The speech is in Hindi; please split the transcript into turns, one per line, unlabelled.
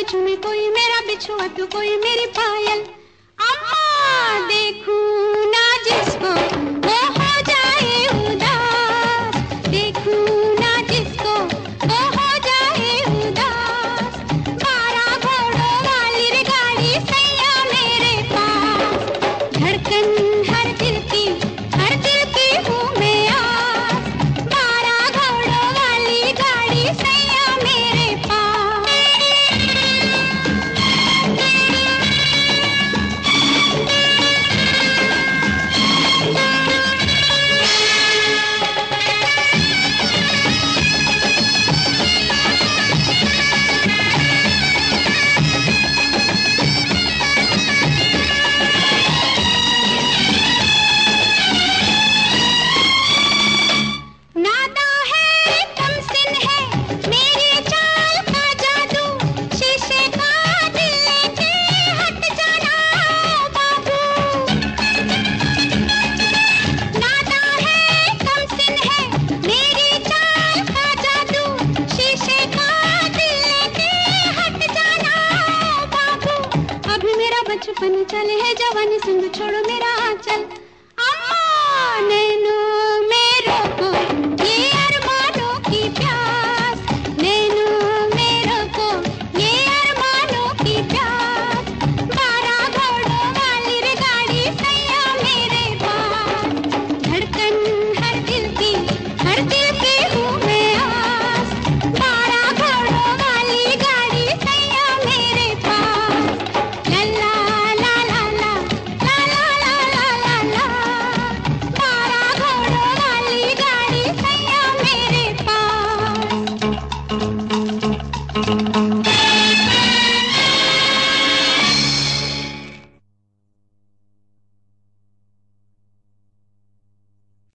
बिछु कोई मेरा बिछुआ तो कोई मेरी पायल। अम्मा देखू ना जिसको तू बचपन चले है जवानी संग छोड़ो मेरा चल अम्मा नहीं